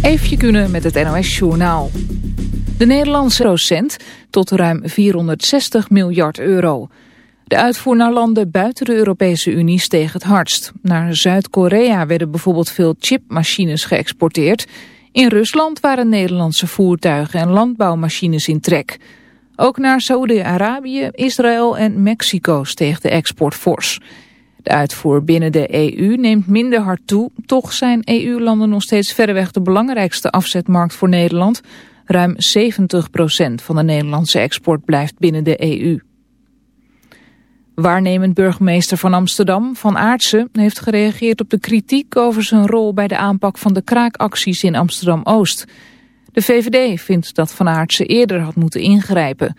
Even kunnen met het NOS Journaal. De Nederlandse procent tot ruim 460 miljard euro. De uitvoer naar landen buiten de Europese Unie steeg het hardst. Naar Zuid-Korea werden bijvoorbeeld veel chipmachines geëxporteerd. In Rusland waren Nederlandse voertuigen en landbouwmachines in trek. Ook naar Saoedi-Arabië, Israël en Mexico steeg de export fors. De uitvoer binnen de EU neemt minder hard toe. Toch zijn EU-landen nog steeds verreweg de belangrijkste afzetmarkt voor Nederland. Ruim 70% van de Nederlandse export blijft binnen de EU. Waarnemend burgemeester van Amsterdam, Van Aartsen, heeft gereageerd op de kritiek over zijn rol bij de aanpak van de kraakacties in Amsterdam-Oost. De VVD vindt dat Van Aartsen eerder had moeten ingrijpen.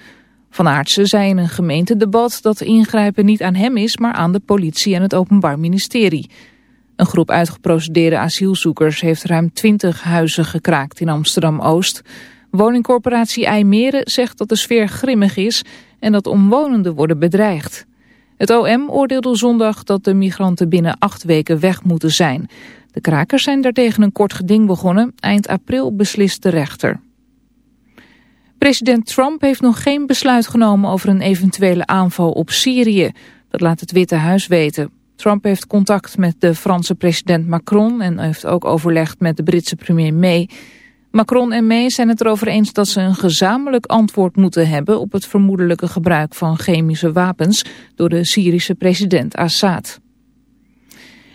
Van Aartsen zei in een gemeentedebat dat ingrijpen niet aan hem is, maar aan de politie en het Openbaar Ministerie. Een groep uitgeprocedeerde asielzoekers heeft ruim 20 huizen gekraakt in Amsterdam-Oost. Woningcorporatie IJmeren zegt dat de sfeer grimmig is en dat omwonenden worden bedreigd. Het OM oordeelde zondag dat de migranten binnen acht weken weg moeten zijn. De krakers zijn daartegen een kort geding begonnen. Eind april beslist de rechter. President Trump heeft nog geen besluit genomen over een eventuele aanval op Syrië. Dat laat het Witte Huis weten. Trump heeft contact met de Franse president Macron en heeft ook overlegd met de Britse premier May. Macron en May zijn het erover eens dat ze een gezamenlijk antwoord moeten hebben op het vermoedelijke gebruik van chemische wapens door de Syrische president Assad.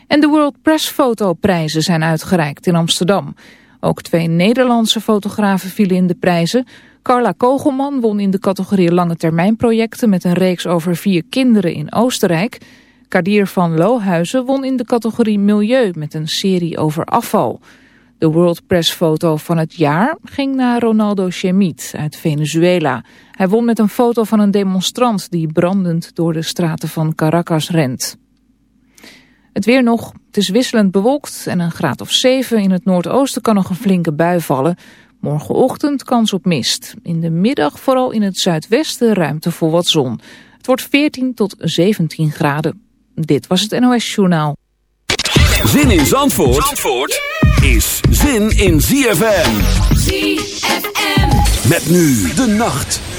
En de World Press Foto prijzen zijn uitgereikt in Amsterdam. Ook twee Nederlandse fotografen vielen in de prijzen. Carla Kogelman won in de categorie lange termijn projecten met een reeks over vier kinderen in Oostenrijk. Kadir van Lohuizen won in de categorie milieu met een serie over afval. De World Press foto van het jaar ging naar Ronaldo Chemit uit Venezuela. Hij won met een foto van een demonstrant die brandend door de straten van Caracas rent. Het weer nog, het is wisselend bewolkt en een graad of 7. In het noordoosten kan nog een flinke bui vallen. Morgenochtend kans op mist. In de middag vooral in het zuidwesten ruimte voor wat zon. Het wordt 14 tot 17 graden. Dit was het NOS Journaal. Zin in Zandvoort, Zandvoort is zin in ZFM. ZFM. Met nu de nacht.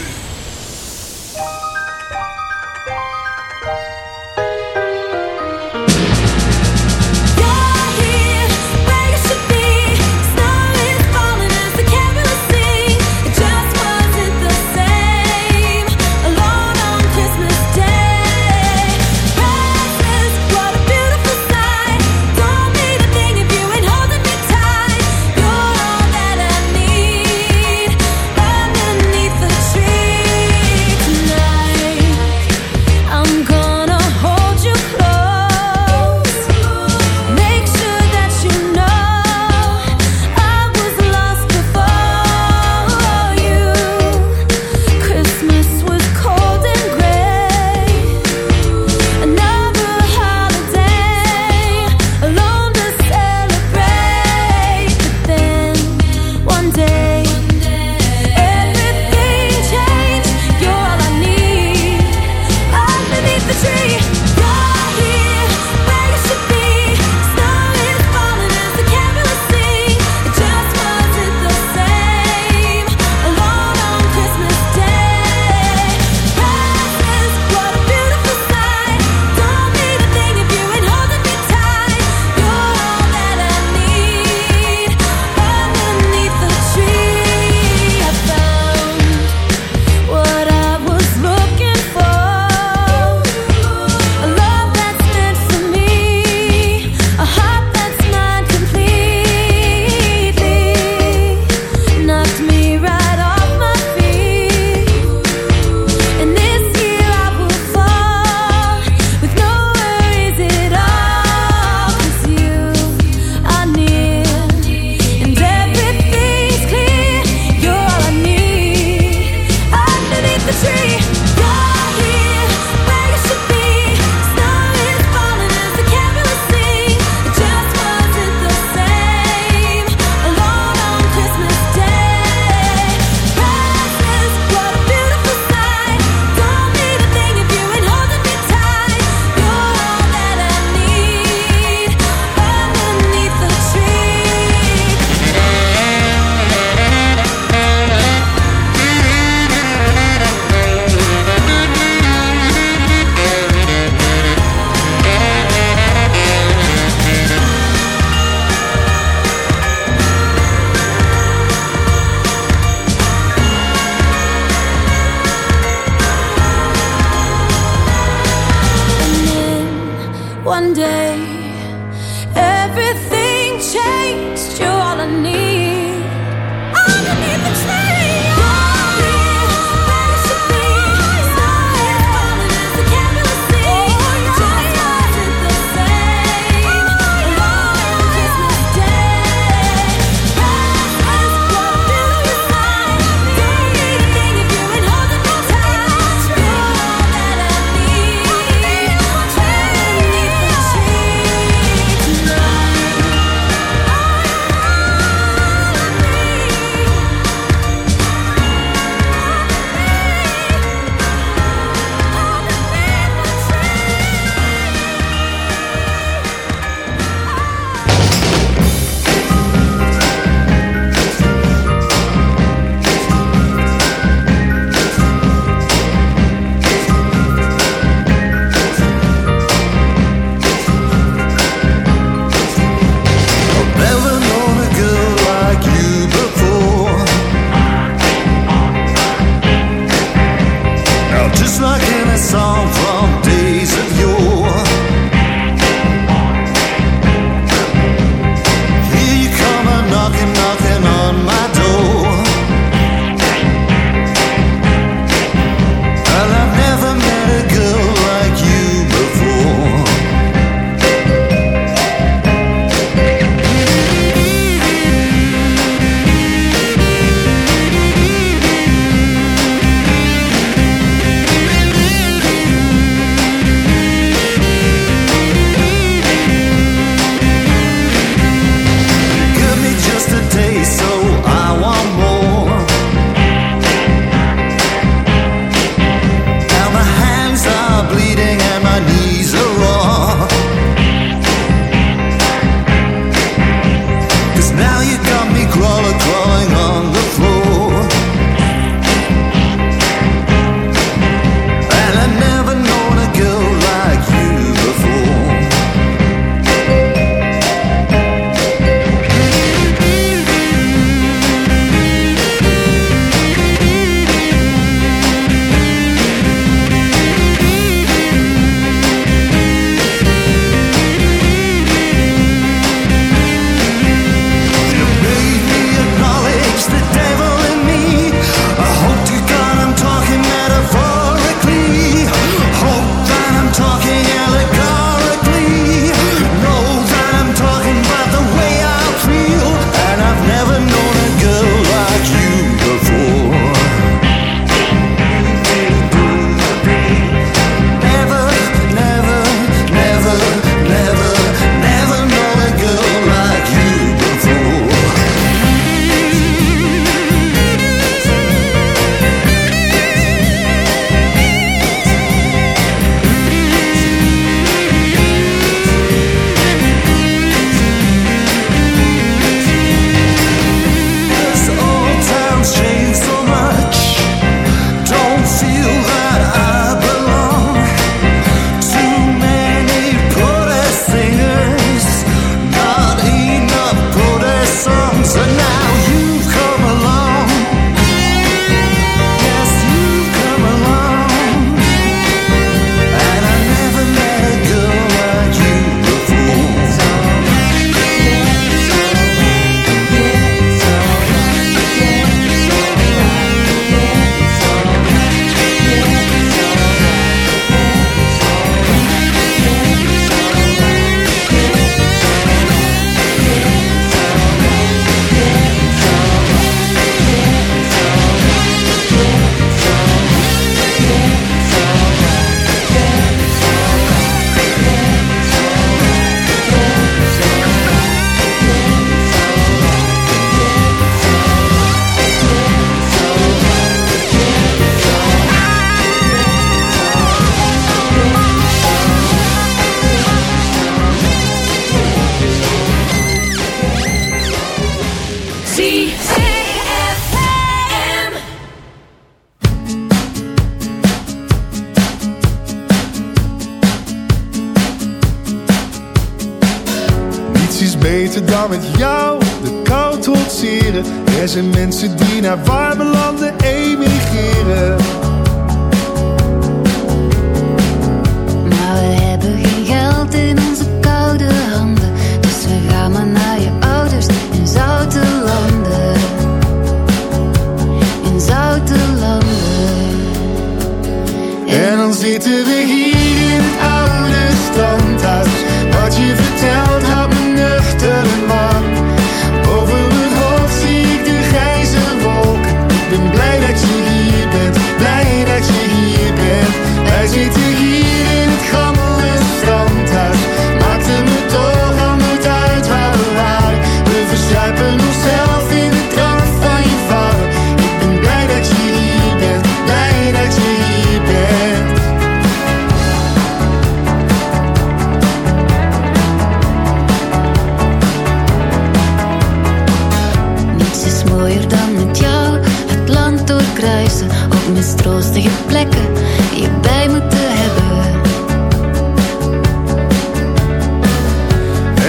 stroostige plekken die je bij moeten hebben.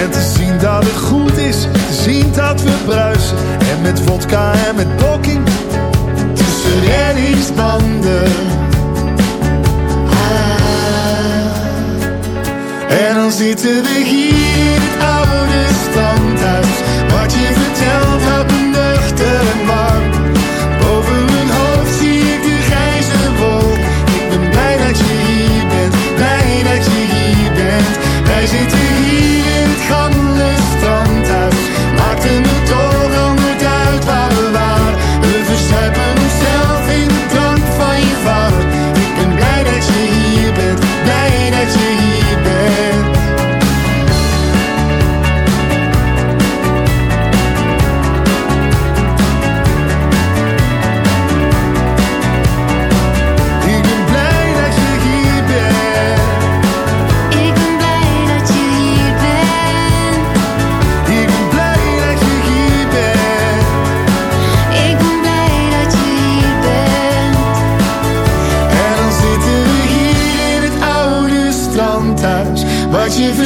En te zien dat het goed is, te zien dat we bruisen. En met vodka en met poking tussen reddingsbanden. Ah. En dan zitten we hier.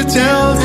tell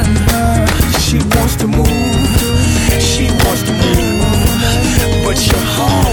in her. She wants to move, she wants to move, but your heart.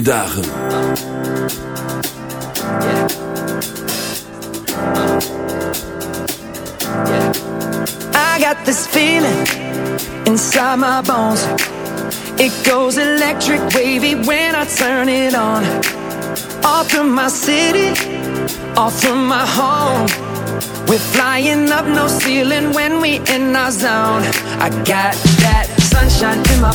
fijne dagen. I got this feeling inside my bones. It goes electric wavy when I turn it on. All through my city, all through my home. We're flying up no ceiling when we in our zone. I got that sunshine in my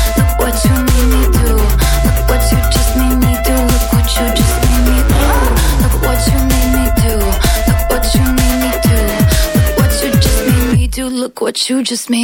what you just made.